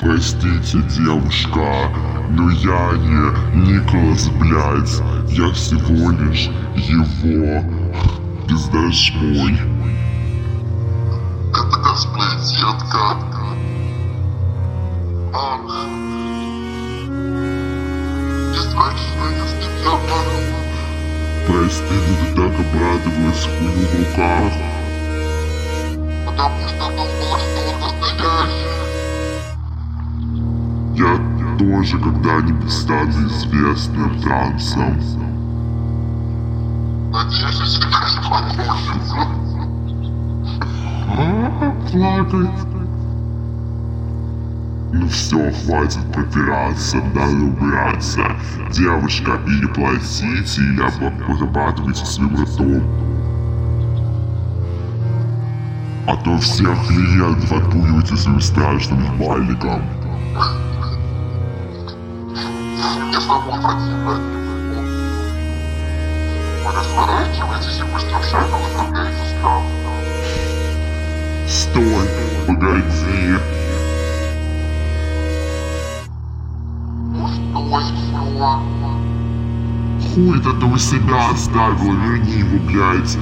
Простите, девушка, но я не Николас, блядь. Я всего лишь его пиздашмой. Это косплей, детка. Подумал. Прости, ты так обрадовалась хуйню в руках. Потому что думала, что он настоящий. Я тоже когда-нибудь стану известным трансом. Надеюсь, получится. Плакать. Ну все, хватит пропираться, надо убираться. Девушка, или платите, или обрабатывайте своим ртом. А то всех клиентов отпугиваете своим страшным ебальником. Стой, погоди. Ну. Хуй-то ты у себя оставил, верни его, блядь.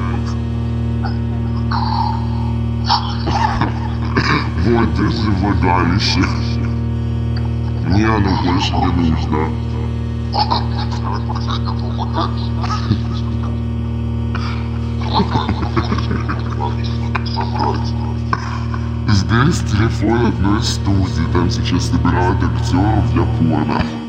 Вот, держи влагалище. Мне оно больше не нужно. Здесь телефон одной студии, там сейчас набирают актеров для порно.